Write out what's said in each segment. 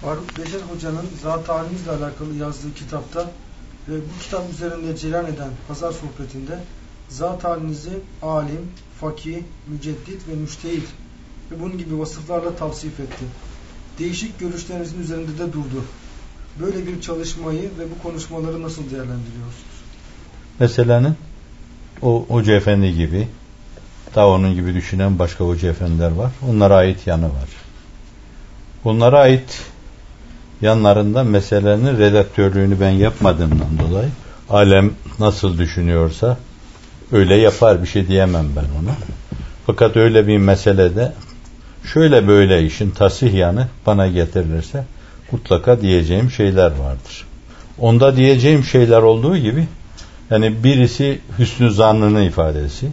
Faruk Beşer Hoca'nın zat halimizle alakalı yazdığı kitapta ve bu kitap üzerinde cereyan eden pazar sohbetinde zat halinizi alim, fakih, müceddit ve müştehit ve bunun gibi vasıflarla tavsif etti. Değişik görüşlerinizin üzerinde de durdu. Böyle bir çalışmayı ve bu konuşmaları nasıl değerlendiriyorsunuz? Meselenin o Hoca Efendi gibi daha onun gibi düşünen başka Hoca Efendiler var. Onlara ait yanı var. Bunlara ait yanlarında meselenin redaktörlüğünü ben yapmadığımdan dolayı alem nasıl düşünüyorsa öyle yapar bir şey diyemem ben ona. Fakat öyle bir meselede şöyle böyle işin tasih yanı bana getirilirse mutlaka diyeceğim şeyler vardır. Onda diyeceğim şeyler olduğu gibi yani birisi hüsnü zannının ifadesi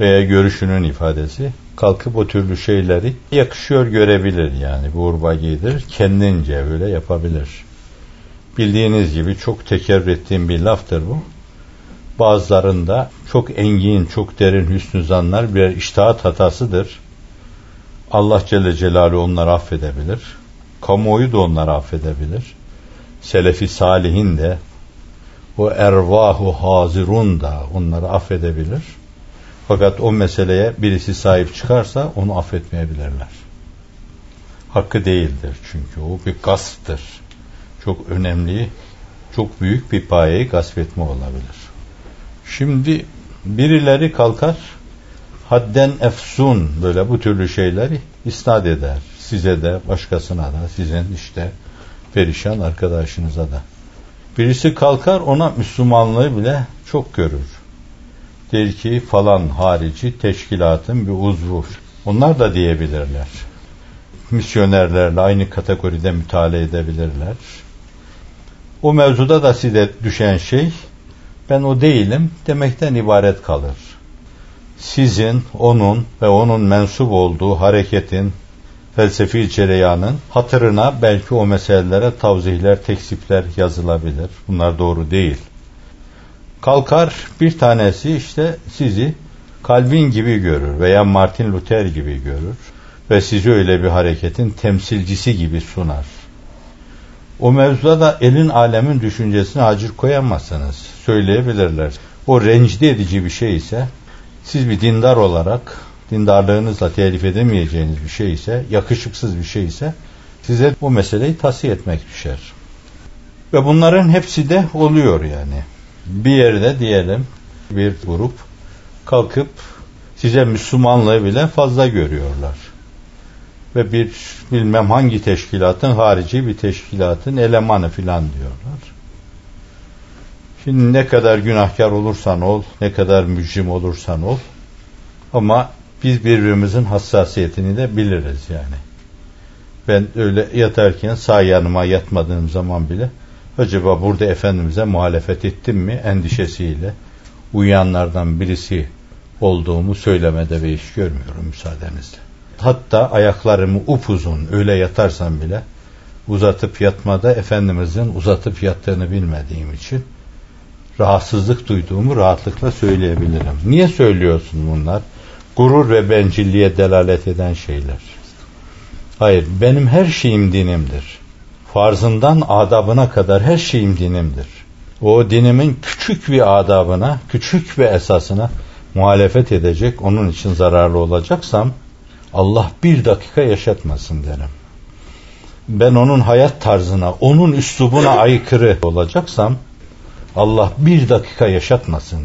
veya görüşünün ifadesi kalkıp o türlü şeyleri yakışıyor görebilir yani bu urbagidir. Kendince öyle yapabilir. Bildiğiniz gibi çok tekerrür ettiğim bir laftır bu. Bazılarında çok engin, çok derin hüsnü zanlar bir iştahat hatasıdır. Allah Celle Celaluhu onları affedebilir. Kamuoyu da onları affedebilir. Selefi salihin de o ervahu hazirun da onları affedebilir. Fakat o meseleye birisi sahip çıkarsa onu affetmeyebilirler. Hakkı değildir çünkü o bir gasptır. Çok önemli, çok büyük bir payeyi gasp etme olabilir. Şimdi birileri kalkar hadden efsun böyle bu türlü şeyleri isnat eder. Size de başkasına da sizin işte perişan arkadaşınıza da. Birisi kalkar ona Müslümanlığı bile çok görür. Der ki falan harici teşkilatın bir uzvu. Onlar da diyebilirler. Misyonerlerle aynı kategoride müteala edebilirler. O mevzuda da size düşen şey ben o değilim demekten ibaret kalır. Sizin, onun ve onun mensup olduğu hareketin felsefi cereyanın hatırına belki o meselelere tavzihler, teksipler yazılabilir. Bunlar doğru değil. Kalkar bir tanesi işte sizi Calvin gibi görür veya Martin Luther gibi görür ve sizi öyle bir hareketin temsilcisi gibi sunar. O mevzuda da elin alemin düşüncesine acır koyamazsınız. Söyleyebilirler. O rencide edici bir şey ise siz bir dindar olarak dindarlığınızla telif edemeyeceğiniz bir şey ise, yakışıksız bir şey ise size bu meseleyi tasih etmek düşer. Ve bunların hepsi de oluyor yani. Bir yerde diyelim bir grup kalkıp size Müslümanlığı bile fazla görüyorlar. Ve bir bilmem hangi teşkilatın harici bir teşkilatın elemanı filan diyorlar. Şimdi ne kadar günahkar olursan ol, ne kadar mücrim olursan ol ama biz birbirimizin hassasiyetini de biliriz yani. Ben öyle yatarken sağ yanıma yatmadığım zaman bile acaba burada Efendimiz'e muhalefet ettim mi endişesiyle uyanlardan birisi olduğumu söylemede ve iş görmüyorum müsaadenizle. Hatta ayaklarımı upuzun öyle yatarsam bile uzatıp yatmada Efendimiz'in uzatıp yattığını bilmediğim için rahatsızlık duyduğumu rahatlıkla söyleyebilirim. Niye söylüyorsun bunlar? Gurur ve bencilliğe delalet eden şeyler. Hayır, benim her şeyim dinimdir. Farzından adabına kadar her şeyim dinimdir. O dinimin küçük bir adabına, küçük bir esasına muhalefet edecek, onun için zararlı olacaksam Allah bir dakika yaşatmasın derim. Ben onun hayat tarzına, onun üslubuna aykırı olacaksam Allah bir dakika yaşatmasın.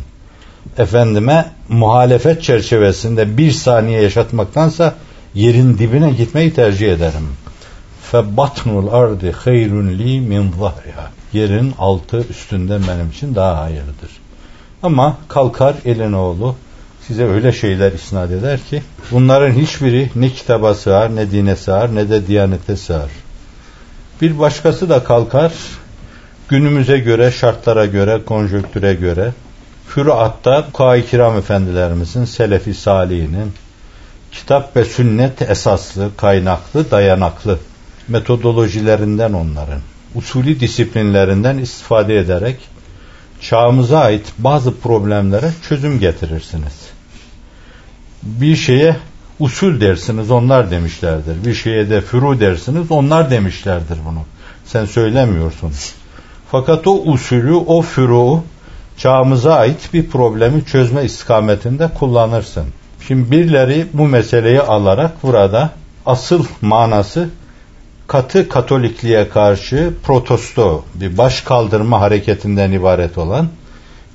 Efendime muhalefet çerçevesinde bir saniye yaşatmaktansa yerin dibine gitmeyi tercih ederim. Febatnul ardi hayrun li min zahriha. Yerin altı üstünde benim için daha hayırlıdır. Ama kalkar elin oğlu size öyle şeyler isnat eder ki bunların hiçbiri ne kitaba sığar ne dine sığar ne de diyanete sığar. Bir başkası da kalkar günümüze göre, şartlara göre, konjöktüre göre Füruat'ta Kuay Kiram Efendilerimizin, Selefi Salihinin kitap ve sünnet esaslı, kaynaklı, dayanaklı metodolojilerinden onların, usulü disiplinlerinden istifade ederek çağımıza ait bazı problemlere çözüm getirirsiniz. Bir şeye usul dersiniz onlar demişlerdir. Bir şeye de furu dersiniz onlar demişlerdir bunu. Sen söylemiyorsun. Fakat o usulü, o furu çağımıza ait bir problemi çözme istikametinde kullanırsın. Şimdi birileri bu meseleyi alarak burada asıl manası katı katolikliğe karşı protesto bir baş kaldırma hareketinden ibaret olan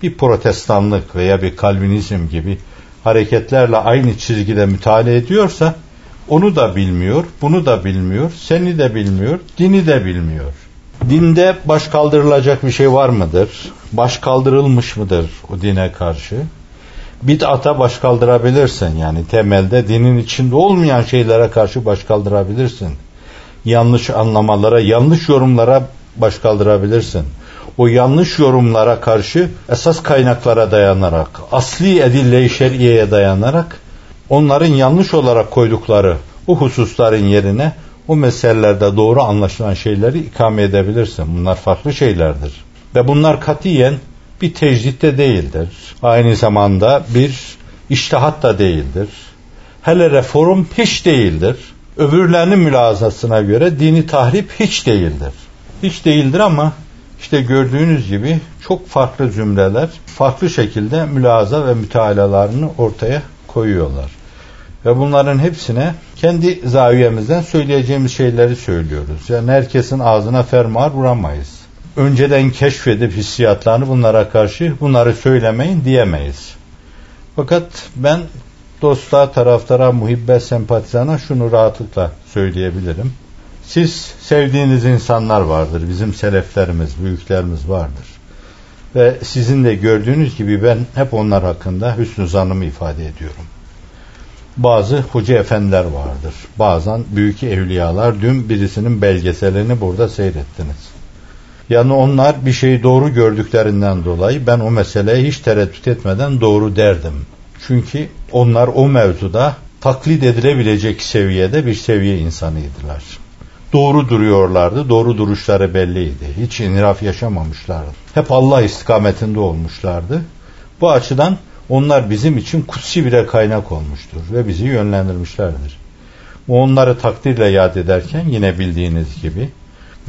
bir protestanlık veya bir kalvinizm gibi hareketlerle aynı çizgide müteala ediyorsa onu da bilmiyor, bunu da bilmiyor, seni de bilmiyor, dini de bilmiyor. Dinde baş kaldırılacak bir şey var mıdır? Baş kaldırılmış mıdır o dine karşı? Bid'ata baş kaldırabilirsin yani temelde dinin içinde olmayan şeylere karşı baş kaldırabilirsin. Yanlış anlamalara, yanlış yorumlara baş kaldırabilirsin. O yanlış yorumlara karşı esas kaynaklara dayanarak, asli edille-i şer'iyeye dayanarak onların yanlış olarak koydukları bu hususların yerine o meselelerde doğru anlaşılan şeyleri ikame edebilirsin. Bunlar farklı şeylerdir. Ve bunlar katiyen bir tecrit de değildir. Aynı zamanda bir iştihat da değildir. Hele reform hiç değildir. Öbürlerinin mülazasına göre dini tahrip hiç değildir. Hiç değildir ama işte gördüğünüz gibi çok farklı cümleler farklı şekilde mülaza ve mütealalarını ortaya koyuyorlar. Ve bunların hepsine kendi zaviyemizden söyleyeceğimiz şeyleri söylüyoruz. Yani herkesin ağzına fermuar vuramayız. Önceden keşfedip hissiyatlarını bunlara karşı bunları söylemeyin diyemeyiz. Fakat ben dosta, taraftara, muhibbe, sempatizana şunu rahatlıkla söyleyebilirim. Siz sevdiğiniz insanlar vardır. Bizim seleflerimiz, büyüklerimiz vardır. Ve sizin de gördüğünüz gibi ben hep onlar hakkında hüsnü zanımı ifade ediyorum bazı hoca efendiler vardır. Bazen büyük evliyalar. Dün birisinin belgeselini burada seyrettiniz. Yani onlar bir şeyi doğru gördüklerinden dolayı ben o meseleye hiç tereddüt etmeden doğru derdim. Çünkü onlar o mevzuda taklit edilebilecek seviyede bir seviye insanıydılar. Doğru duruyorlardı, doğru duruşları belliydi. Hiç iniraf yaşamamışlardı. Hep Allah istikametinde olmuşlardı. Bu açıdan onlar bizim için kutsi bile kaynak olmuştur ve bizi yönlendirmişlerdir. Onları takdirle yad ederken yine bildiğiniz gibi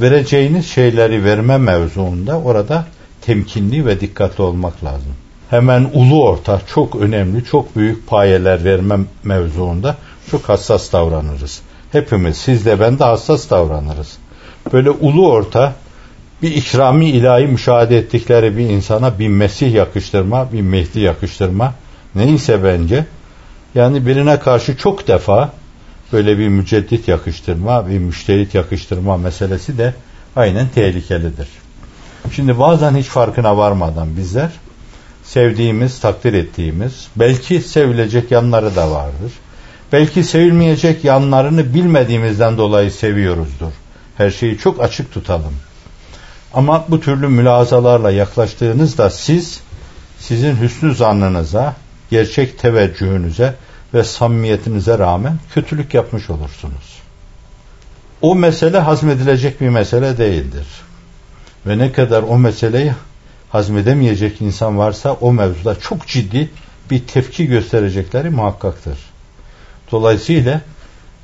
vereceğiniz şeyleri verme mevzuunda orada temkinli ve dikkatli olmak lazım. Hemen ulu orta çok önemli, çok büyük payeler verme mevzuunda çok hassas davranırız. Hepimiz, siz de ben de hassas davranırız. Böyle ulu orta bir ikrami ilahi müşahede ettikleri bir insana bir Mesih yakıştırma, bir Mehdi yakıştırma neyse bence yani birine karşı çok defa böyle bir müceddit yakıştırma, bir müşterit yakıştırma meselesi de aynen tehlikelidir. Şimdi bazen hiç farkına varmadan bizler sevdiğimiz, takdir ettiğimiz, belki sevilecek yanları da vardır. Belki sevilmeyecek yanlarını bilmediğimizden dolayı seviyoruzdur. Her şeyi çok açık tutalım. Ama bu türlü mülazalarla yaklaştığınızda siz sizin hüsnü zannınıza, gerçek teveccühünüze ve samimiyetinize rağmen kötülük yapmış olursunuz. O mesele hazmedilecek bir mesele değildir. Ve ne kadar o meseleyi hazmedemeyecek insan varsa o mevzuda çok ciddi bir tepki gösterecekleri muhakkaktır. Dolayısıyla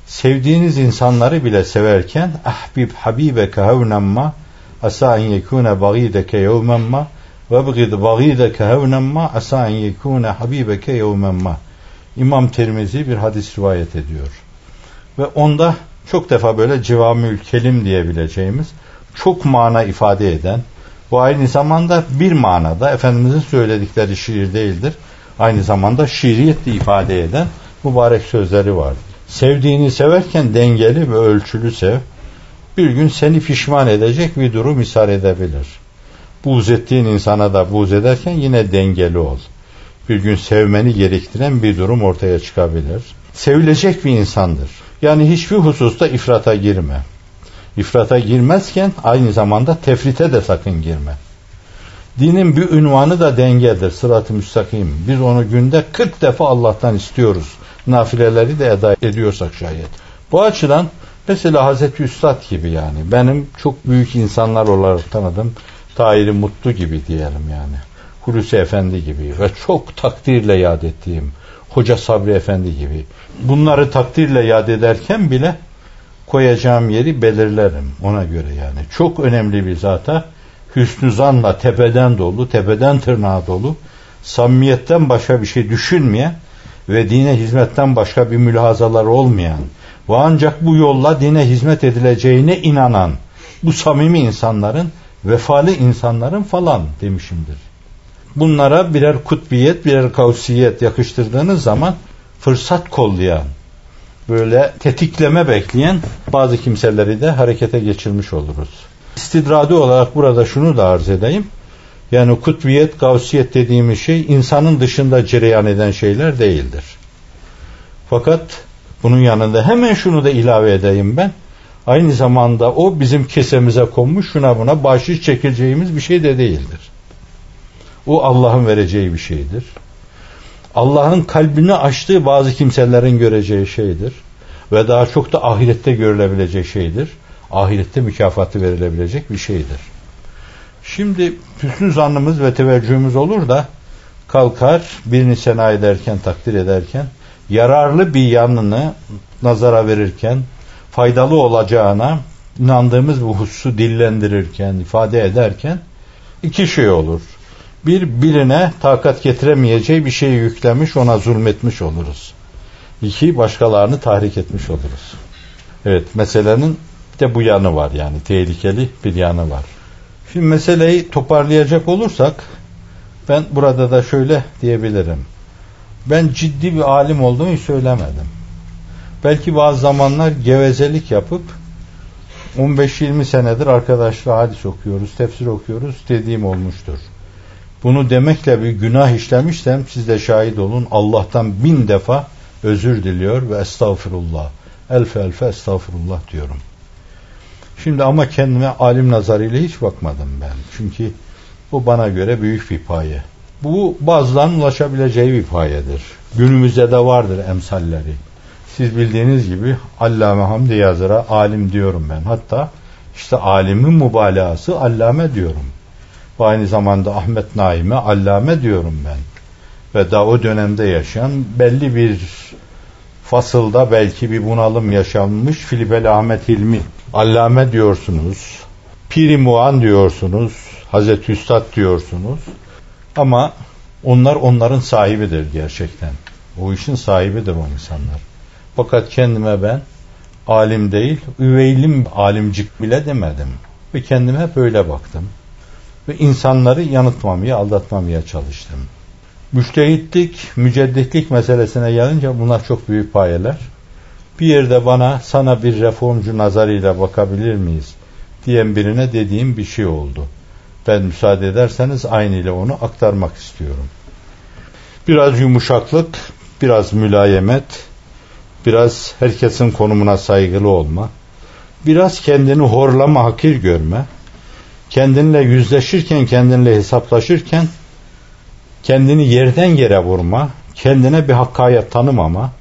sevdiğiniz insanları bile severken ahbib habibeke hevnemma asa en yekune bagideke yevmen ma ve bgid bagideke hevnen ma asa en yekune habibeke yevmen ma İmam Tirmizi bir hadis rivayet ediyor. Ve onda çok defa böyle civamül kelim diyebileceğimiz çok mana ifade eden bu aynı zamanda bir manada Efendimizin söyledikleri şiir değildir. Aynı zamanda şiiriyet ifade eden mübarek sözleri var. Sevdiğini severken dengeli ve ölçülü sev bir gün seni pişman edecek bir durum ishar edebilir. Buğz ettiğin insana da buğz ederken yine dengeli ol. Bir gün sevmeni gerektiren bir durum ortaya çıkabilir. Sevilecek bir insandır. Yani hiçbir hususta ifrata girme. İfrata girmezken aynı zamanda tefrite de sakın girme. Dinin bir ünvanı da dengedir, sırat-ı müstakim. Biz onu günde 40 defa Allah'tan istiyoruz. Nafileleri de eda ediyorsak şayet. Bu açıdan Mesela Hazreti Üstad gibi yani. Benim çok büyük insanlar olarak tanıdım. Tahir Mutlu gibi diyelim yani. Hulusi Efendi gibi ve çok takdirle yad ettiğim Hoca Sabri Efendi gibi. Bunları takdirle yad ederken bile koyacağım yeri belirlerim ona göre yani. Çok önemli bir zata hüsnü zanla tepeden dolu, tepeden tırnağa dolu, samimiyetten başka bir şey düşünmeyen ve dine hizmetten başka bir mülahazalar olmayan ve ancak bu yolla dine hizmet edileceğine inanan bu samimi insanların, vefalı insanların falan demişimdir. Bunlara birer kutbiyet, birer kavsiyet yakıştırdığınız zaman fırsat kollayan, böyle tetikleme bekleyen bazı kimseleri de harekete geçirmiş oluruz. İstidradi olarak burada şunu da arz edeyim. Yani kutbiyet, gavsiyet dediğimiz şey insanın dışında cereyan eden şeyler değildir. Fakat bunun yanında hemen şunu da ilave edeyim ben. Aynı zamanda o bizim kesemize konmuş şuna buna bahşiş çekeceğimiz bir şey de değildir. O Allah'ın vereceği bir şeydir. Allah'ın kalbini açtığı bazı kimselerin göreceği şeydir. Ve daha çok da ahirette görülebilecek şeydir. Ahirette mükafatı verilebilecek bir şeydir. Şimdi hüsnü zannımız ve teveccühümüz olur da kalkar birini sena ederken, takdir ederken yararlı bir yanını nazara verirken faydalı olacağına inandığımız bu hususu dillendirirken, ifade ederken iki şey olur. Bir, birine takat getiremeyeceği bir şeyi yüklemiş, ona zulmetmiş oluruz. İki, başkalarını tahrik etmiş oluruz. Evet, meselenin de bu yanı var yani, tehlikeli bir yanı var. Şimdi meseleyi toparlayacak olursak, ben burada da şöyle diyebilirim. Ben ciddi bir alim olduğumu söylemedim. Belki bazı zamanlar gevezelik yapıp 15-20 senedir arkadaşla hadis okuyoruz, tefsir okuyoruz dediğim olmuştur. Bunu demekle bir günah işlemişsem siz de şahit olun. Allah'tan bin defa özür diliyor ve estağfurullah. Elfe elfe estağfurullah diyorum. Şimdi ama kendime alim nazarıyla hiç bakmadım ben. Çünkü bu bana göre büyük bir paye. Bu bazılarının ulaşabileceği bir payedir. Günümüzde de vardır emsalleri. Siz bildiğiniz gibi Allame Hamdi Yazır'a alim diyorum ben. Hatta işte alimin mübalağası allame diyorum. Ve aynı zamanda Ahmet Naim'e allame diyorum ben. Ve daha o dönemde yaşayan belli bir fasılda belki bir bunalım yaşanmış Filipel Ahmet Hilmi allame diyorsunuz. Piri Muan diyorsunuz. Hazreti Üstad diyorsunuz. Ama onlar onların sahibidir gerçekten. O işin sahibidir o insanlar. Fakat kendime ben alim değil, üveylim alimcik bile demedim. Ve kendime böyle baktım. Ve insanları yanıltmamaya, aldatmamaya çalıştım. Müştehitlik, mücedditlik meselesine gelince bunlar çok büyük payeler. Bir yerde bana sana bir reformcu nazarıyla bakabilir miyiz diyen birine dediğim bir şey oldu. Ben müsaade ederseniz aynı ile onu aktarmak istiyorum. Biraz yumuşaklık, biraz mülayemet, biraz herkesin konumuna saygılı olma, biraz kendini horlama, hakir görme, kendinle yüzleşirken, kendinle hesaplaşırken kendini yerden yere vurma, kendine bir hakkayet tanımama,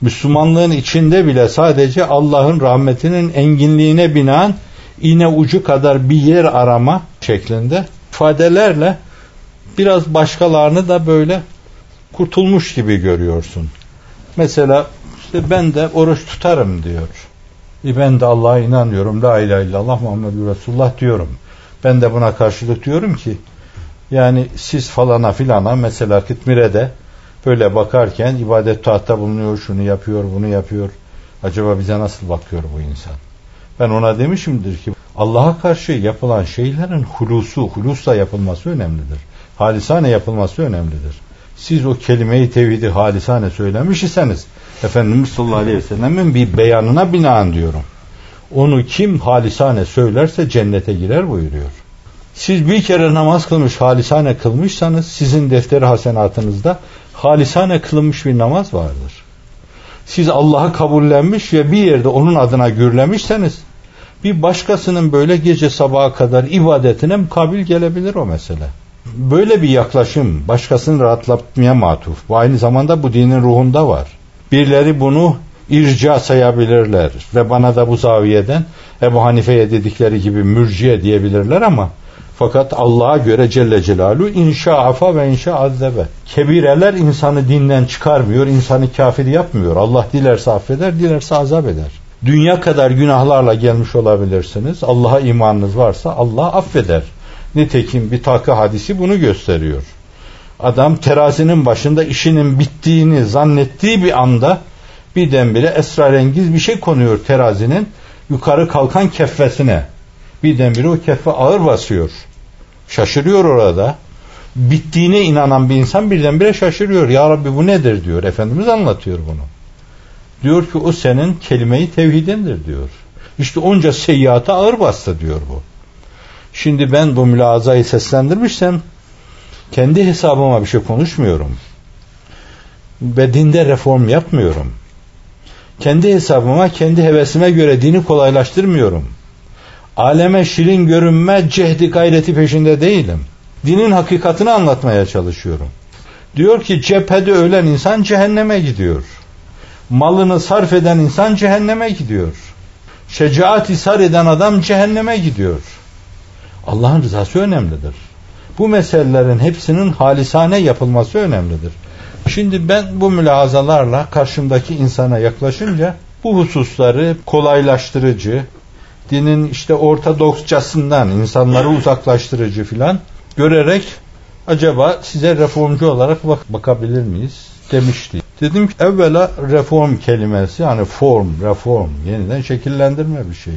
Müslümanlığın içinde bile sadece Allah'ın rahmetinin enginliğine binaen iğne ucu kadar bir yer arama şeklinde ifadelerle biraz başkalarını da böyle kurtulmuş gibi görüyorsun. Mesela işte ben de oruç tutarım diyor. E ben de Allah'a inanıyorum. La ilahe illallah Muhammedur Resulullah diyorum. Ben de buna karşılık diyorum ki yani siz falana filana mesela Kıtmire'de böyle bakarken ibadet tahta bulunuyor, şunu yapıyor, bunu yapıyor. Acaba bize nasıl bakıyor bu insan? Ben ona demişimdir ki Allah'a karşı yapılan şeylerin hulusu, hulusla yapılması önemlidir. Halisane yapılması önemlidir. Siz o kelimeyi tevhidi halisane söylemiş iseniz Efendimiz sallallahu aleyhi ve sellemin bir beyanına binaen diyorum. Onu kim halisane söylerse cennete girer buyuruyor. Siz bir kere namaz kılmış, halisane kılmışsanız sizin defteri hasenatınızda halisane kılınmış bir namaz vardır. Siz Allah'ı kabullenmiş ve bir yerde onun adına gürlemişseniz bir başkasının böyle gece sabaha kadar ibadetine mukabil gelebilir o mesele. Böyle bir yaklaşım başkasını rahatlatmaya matuf. Ve aynı zamanda bu dinin ruhunda var. Birileri bunu irca sayabilirler ve bana da bu zaviyeden Ebu Hanife'ye dedikleri gibi mürciye diyebilirler ama Fakat Allah'a göre Celle Celaluhu inşa afa ve inşa azzebe. Kebireler insanı dinden çıkarmıyor, insanı kafir yapmıyor. Allah dilerse affeder, dilerse azap eder. Dünya kadar günahlarla gelmiş olabilirsiniz. Allah'a imanınız varsa Allah affeder. Nitekim bir takı hadisi bunu gösteriyor. Adam terazinin başında işinin bittiğini zannettiği bir anda birdenbire esrarengiz bir şey konuyor terazinin yukarı kalkan keffesine. Birdenbire o keffe ağır basıyor. Şaşırıyor orada. Bittiğine inanan bir insan birdenbire şaşırıyor. Ya Rabbi bu nedir diyor. Efendimiz anlatıyor bunu. Diyor ki o senin kelime-i tevhidindir diyor. İşte onca seyyata ağır bastı diyor bu. Şimdi ben bu mülazayı seslendirmişsem kendi hesabıma bir şey konuşmuyorum. Ve dinde reform yapmıyorum. Kendi hesabıma, kendi hevesime göre dini kolaylaştırmıyorum. Aleme şirin görünme cehdi gayreti peşinde değilim. Dinin hakikatini anlatmaya çalışıyorum. Diyor ki cephede ölen insan cehenneme gidiyor. Malını sarf eden insan cehenneme gidiyor. Şecaat isar eden adam cehenneme gidiyor. Allah'ın rızası önemlidir. Bu meselelerin hepsinin halisane yapılması önemlidir. Şimdi ben bu mülahazalarla karşımdaki insana yaklaşınca bu hususları kolaylaştırıcı, dinin işte ortodoksçasından insanları uzaklaştırıcı filan görerek acaba size reformcu olarak bak bakabilir miyiz demişti. Dedim ki evvela reform kelimesi yani form, reform yeniden şekillendirme bir şeyi.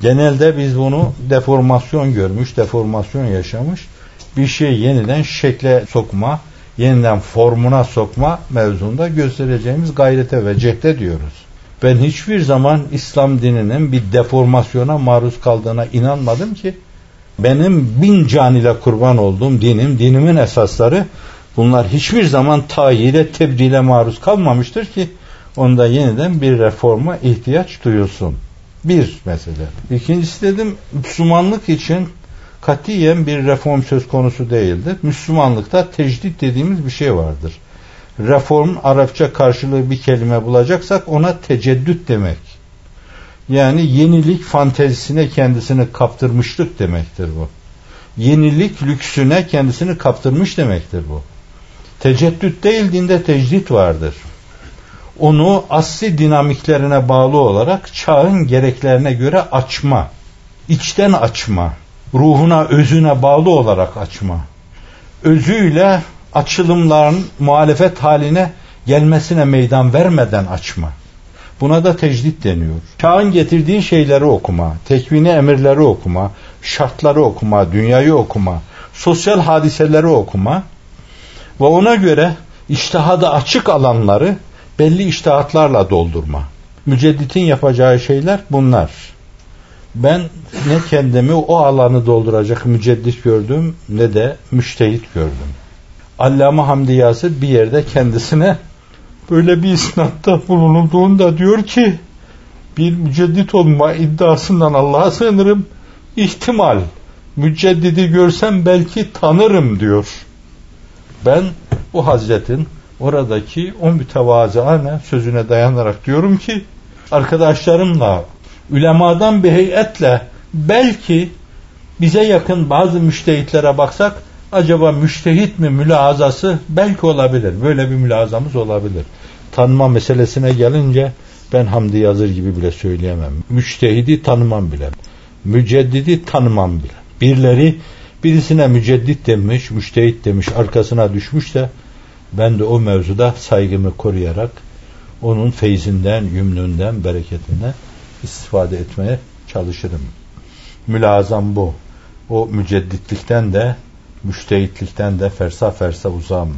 Genelde biz bunu deformasyon görmüş, deformasyon yaşamış bir şey yeniden şekle sokma, yeniden formuna sokma mevzunda göstereceğimiz gayrete ve cehde diyoruz. Ben hiçbir zaman İslam dininin bir deformasyona maruz kaldığına inanmadım ki benim bin can ile kurban olduğum dinim, dinimin esasları bunlar hiçbir zaman tayire, tebdile maruz kalmamıştır ki onda yeniden bir reforma ihtiyaç duyulsun. Bir mesele. İkincisi dedim Müslümanlık için katiyen bir reform söz konusu değildir. Müslümanlıkta tecdit dediğimiz bir şey vardır. Reform Arapça karşılığı bir kelime bulacaksak ona teceddüt demek. Yani yenilik fantezisine kendisini kaptırmışlık demektir bu. Yenilik lüksüne kendisini kaptırmış demektir bu. Teceddüt değil dinde tecdit vardır. Onu asli dinamiklerine bağlı olarak çağın gereklerine göre açma, içten açma, ruhuna, özüne bağlı olarak açma. Özüyle açılımların muhalefet haline gelmesine meydan vermeden açma. Buna da tecdit deniyor. Çağın getirdiği şeyleri okuma, tekvini emirleri okuma, şartları okuma, dünyayı okuma, sosyal hadiseleri okuma ve ona göre iştihada açık alanları belli iştihatlarla doldurma. Mücedditin yapacağı şeyler bunlar. Ben ne kendimi o alanı dolduracak müceddit gördüm ne de müştehit gördüm. Allame Hamdi Yasir bir yerde kendisine böyle bir isnatta bulunulduğunda diyor ki bir müceddit olma iddiasından Allah'a sığınırım. İhtimal müceddidi görsem belki tanırım diyor. Ben bu hazretin oradaki o mütevazıane sözüne dayanarak diyorum ki arkadaşlarımla ulemadan bir heyetle belki bize yakın bazı müştehitlere baksak acaba müştehit mi mülazası belki olabilir. Böyle bir mülazamız olabilir. Tanıma meselesine gelince ben Hamdi Yazır gibi bile söyleyemem. Müştehidi tanımam bile. Müceddidi tanımam bile. Birileri birisine müceddit demiş, müştehit demiş, arkasına düşmüş de ben de o mevzuda saygımı koruyarak onun feyzinden, yümnünden, bereketinden istifade etmeye çalışırım. Mülazam bu. O mücedditlikten de müştehitlikten de fersa fersa uzam.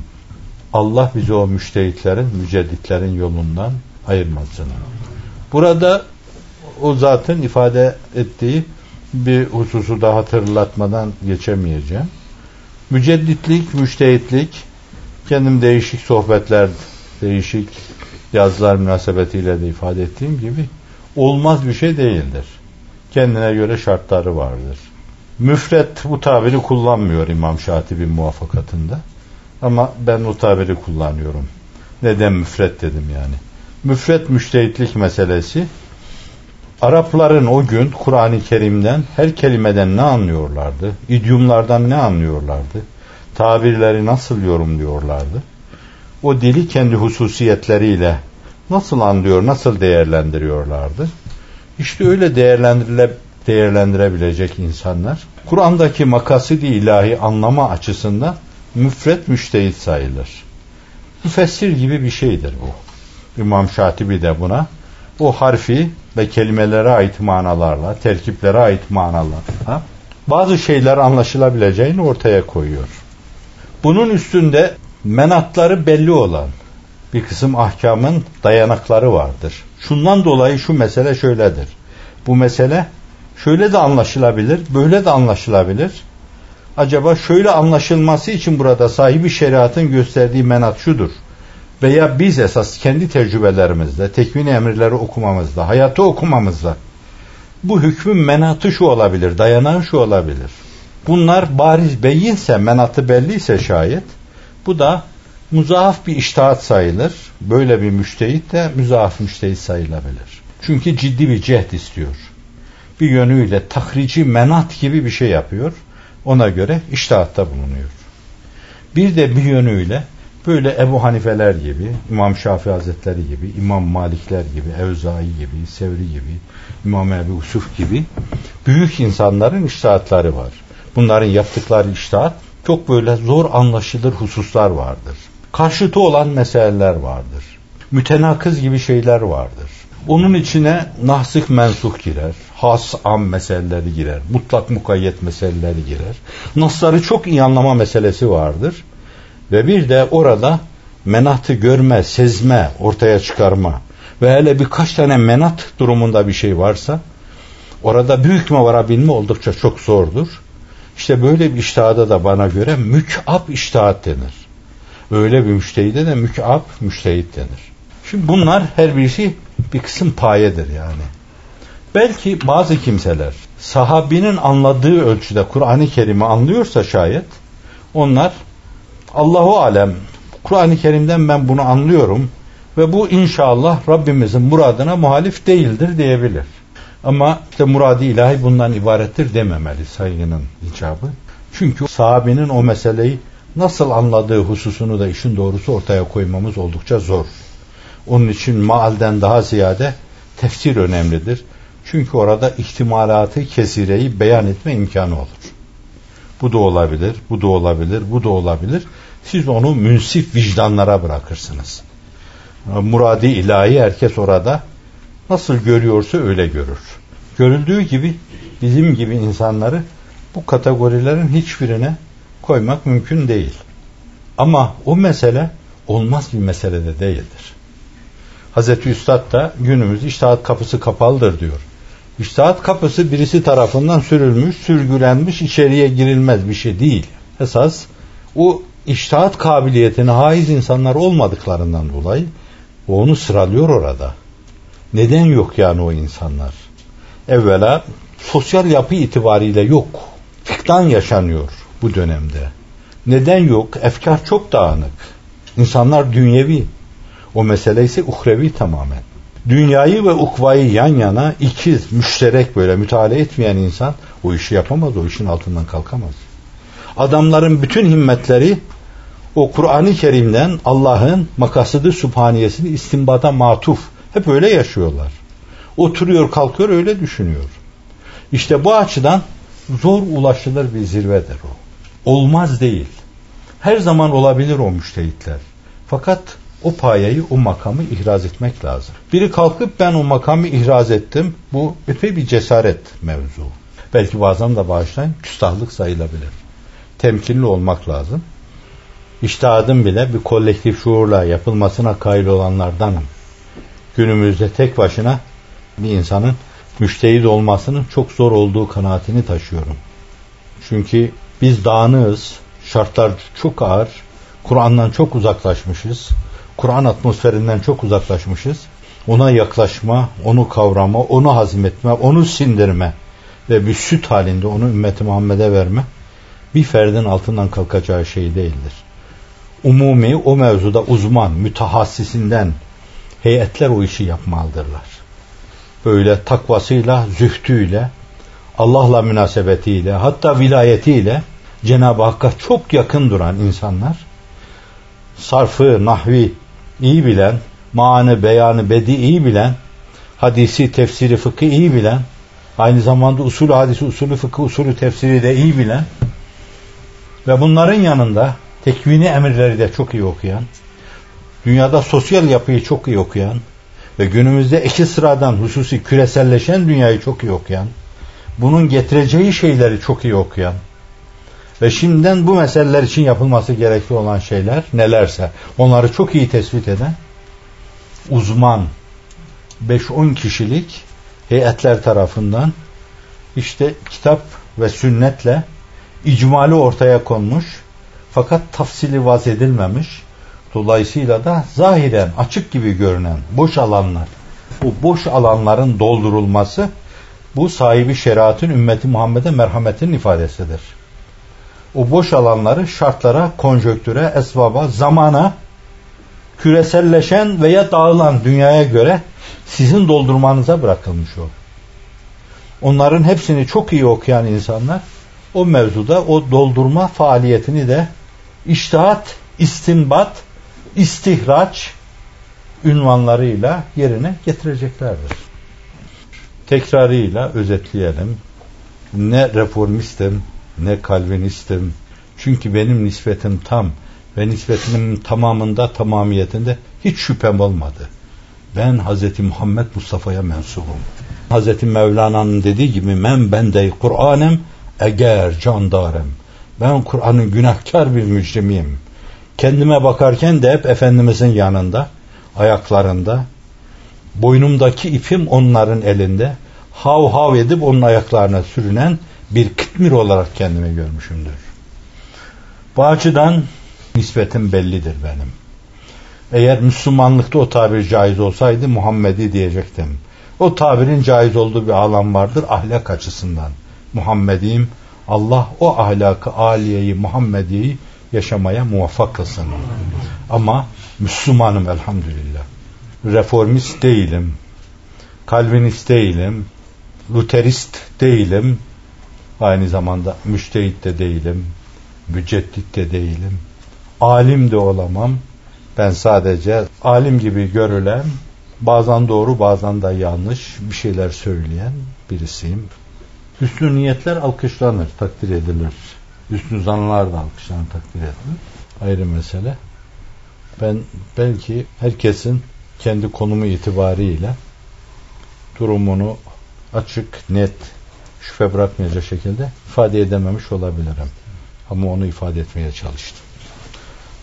Allah bizi o müştehitlerin, mücedditlerin yolundan ayırmasın. Burada o zatın ifade ettiği bir hususu da hatırlatmadan geçemeyeceğim. Mücedditlik, müştehitlik kendim değişik sohbetler, değişik yazılar münasebetiyle de ifade ettiğim gibi olmaz bir şey değildir. Kendine göre şartları vardır. Müfret bu tabiri kullanmıyor İmam Şatibi muvaffakatında. Ama ben o tabiri kullanıyorum. Neden müfret dedim yani. Müfret müştehitlik meselesi Arapların o gün Kur'an-ı Kerim'den her kelimeden ne anlıyorlardı? İdyumlardan ne anlıyorlardı? Tabirleri nasıl yorumluyorlardı? O dili kendi hususiyetleriyle nasıl anlıyor, nasıl değerlendiriyorlardı? İşte öyle değerlendirile, değerlendirebilecek insanlar Kur'an'daki makasidi ilahi anlama açısından müfret müştehit sayılır. Müfessir gibi bir şeydir bu. İmam Şatibi de buna o harfi ve kelimelere ait manalarla, terkiplere ait manalarla bazı şeyler anlaşılabileceğini ortaya koyuyor. Bunun üstünde menatları belli olan bir kısım ahkamın dayanakları vardır. Şundan dolayı şu mesele şöyledir. Bu mesele şöyle de anlaşılabilir, böyle de anlaşılabilir. Acaba şöyle anlaşılması için burada sahibi şeriatın gösterdiği menat şudur. Veya biz esas kendi tecrübelerimizde, tekvin emirleri okumamızda, hayatı okumamızda bu hükmün menatı şu olabilir, dayanağı şu olabilir. Bunlar bariz beyinse, menatı belliyse şayet bu da muzaaf bir iştahat sayılır. Böyle bir müştehit de müzaaf müştehit sayılabilir. Çünkü ciddi bir cehd istiyor. Bir yönüyle tahrici menat gibi bir şey yapıyor. Ona göre iştahatta bulunuyor. Bir de bir yönüyle böyle Ebu Hanifeler gibi, İmam Şafii Hazretleri gibi, İmam Malikler gibi, Evzai gibi, Sevri gibi, İmam Ebu Yusuf gibi büyük insanların iştahatları var. Bunların yaptıkları iştahat çok böyle zor anlaşılır hususlar vardır. Karşıtı olan meseleler vardır. Mütenakız gibi şeyler vardır. Onun içine nahsık mensuh girer. Has am meseleleri girer. Mutlak mukayyet meseleleri girer. Nasları çok iyi anlama meselesi vardır. Ve bir de orada menatı görme, sezme, ortaya çıkarma ve hele birkaç tane menat durumunda bir şey varsa orada büyük mü varabilme oldukça çok zordur. İşte böyle bir iştihada da bana göre mük'ab iştihat denir. Öyle bir müştehide de mük'ab müştehit denir. Şimdi bunlar her birisi bir kısım payedir yani. Belki bazı kimseler sahabinin anladığı ölçüde Kur'an-ı Kerim'i anlıyorsa şayet onlar Allahu alem Kur'an-ı Kerim'den ben bunu anlıyorum ve bu inşallah Rabbimizin muradına muhalif değildir diyebilir. Ama işte muradi ilahi bundan ibarettir dememeli saygının icabı. Çünkü sahabenin o meseleyi nasıl anladığı hususunu da işin doğrusu ortaya koymamız oldukça zor. Onun için maalden daha ziyade tefsir önemlidir. Çünkü orada ihtimalatı kesireyi beyan etme imkanı olur. Bu da olabilir, bu da olabilir, bu da olabilir. Siz onu münsif vicdanlara bırakırsınız. Muradi ilahi herkes orada nasıl görüyorsa öyle görür. Görüldüğü gibi bizim gibi insanları bu kategorilerin hiçbirine koymak mümkün değil. Ama o mesele olmaz bir mesele de değildir. Hazreti Üstad da günümüz iştahat kapısı kapalıdır diyor. İştahat kapısı birisi tarafından sürülmüş, sürgülenmiş, içeriye girilmez bir şey değil. Esas o iştahat kabiliyetine haiz insanlar olmadıklarından dolayı onu sıralıyor orada. Neden yok yani o insanlar? Evvela sosyal yapı itibariyle yok. Fiktan yaşanıyor bu dönemde. Neden yok? Efkar çok dağınık. İnsanlar dünyevi. O mesele ise uhrevi tamamen. Dünyayı ve ukvayı yan yana ikiz, müşterek böyle müteala etmeyen insan o işi yapamaz, o işin altından kalkamaz. Adamların bütün himmetleri o Kur'an-ı Kerim'den Allah'ın makasıdı subhaniyesini istimbata matuf. Hep öyle yaşıyorlar. Oturuyor kalkıyor öyle düşünüyor. İşte bu açıdan zor ulaşılır bir zirvedir o. Olmaz değil. Her zaman olabilir o müştehitler. Fakat o payeyi, o makamı ihraz etmek lazım. Biri kalkıp ben o makamı ihraz ettim. Bu epey bir cesaret mevzu. Belki bazen de bağışlayın küstahlık sayılabilir. Temkinli olmak lazım. İştihadım bile bir kolektif şuurla yapılmasına kail olanlardanım. Günümüzde tek başına bir insanın müştehit olmasının çok zor olduğu kanaatini taşıyorum. Çünkü biz dağınığız, şartlar çok ağır, Kur'an'dan çok uzaklaşmışız, Kur'an atmosferinden çok uzaklaşmışız. Ona yaklaşma, onu kavrama, onu hazmetme, onu sindirme ve bir süt halinde onu ümmeti Muhammed'e verme bir ferdin altından kalkacağı şey değildir. Umumi o mevzuda uzman, mütehassisinden heyetler o işi yapmalıdırlar. böyle takvasıyla, zühtüyle, Allah'la münasebetiyle, hatta vilayetiyle Cenab-ı Hakk'a çok yakın duran insanlar, sarfı, nahvi iyi bilen, maanı, beyanı, bedi iyi bilen, hadisi, tefsiri, fıkı iyi bilen, aynı zamanda usulü hadisi, usulü fıkı, usulü tefsiri de iyi bilen ve bunların yanında tekvini emirleri de çok iyi okuyan, dünyada sosyal yapıyı çok iyi okuyan ve günümüzde iki sıradan hususi küreselleşen dünyayı çok iyi okuyan, bunun getireceği şeyleri çok iyi okuyan ve şimdiden bu meseleler için yapılması gerekli olan şeyler nelerse onları çok iyi tespit eden uzman 5-10 kişilik heyetler tarafından işte kitap ve sünnetle icmali ortaya konmuş fakat tafsili vaz edilmemiş dolayısıyla da zahiren açık gibi görünen boş alanlar bu boş alanların doldurulması bu sahibi şeriatın ümmeti Muhammed'e merhametin ifadesidir. O boş alanları şartlara, konjöktüre, esbaba, zamana, küreselleşen veya dağılan dünyaya göre sizin doldurmanıza bırakılmış o. Onların hepsini çok iyi okuyan insanlar o mevzuda o doldurma faaliyetini de iştihat, istinbat, istihraç ünvanlarıyla yerine getireceklerdir tekrarıyla özetleyelim. Ne reformistim ne kalvinistim. Çünkü benim nispetim tam ve nispetimin tamamında tamamiyetinde hiç şüphem olmadı. Ben Hz. Muhammed Mustafa'ya mensubum. Hz. Mevlana'nın dediği gibi men bende Kur'anem eğer candarem. Ben Kur'an'ın günahkar bir mücrimiyim. Kendime bakarken de hep Efendimizin yanında, ayaklarında, boynumdaki ipim onların elinde hav hav edip onun ayaklarına sürünen bir kıtmir olarak kendimi görmüşümdür. Bu açıdan nispetim bellidir benim. Eğer Müslümanlıkta o tabir caiz olsaydı Muhammedi diyecektim. O tabirin caiz olduğu bir alan vardır ahlak açısından. Muhammediyim. Allah o ahlakı aliyeyi Muhammediyi yaşamaya muvaffak kılsın. Ama Müslümanım elhamdülillah reformist değilim, kalvinist değilim, luterist değilim, aynı zamanda müştehit de değilim, müceddit de değilim, alim de olamam. Ben sadece alim gibi görülen, bazen doğru bazen de yanlış bir şeyler söyleyen birisiyim. Hüsnü niyetler alkışlanır, takdir edilir. Hüsnü zanlar da alkışlanır, takdir edilir. Ayrı mesele. Ben belki herkesin kendi konumu itibariyle durumunu açık, net, şüphe bırakmayacak şekilde ifade edememiş olabilirim. Ama onu ifade etmeye çalıştım.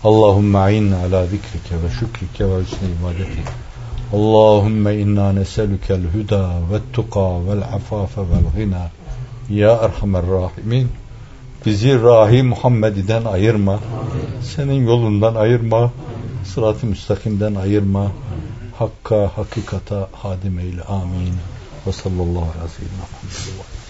Allahümme a'inna ala zikrike ve şükrike ve husne ibadetik. Allahümme inna neselükel huda ve tuqa vel afafe vel gina. Ya Erhamer Rahimin. Bizi Rahim Muhammed'den ayırma. Senin yolundan ayırma. Sırat-ı müstakimden ayırma hakka, hakikata hadim eyle. Amin. Ve sallallahu aleyhi ve sellem.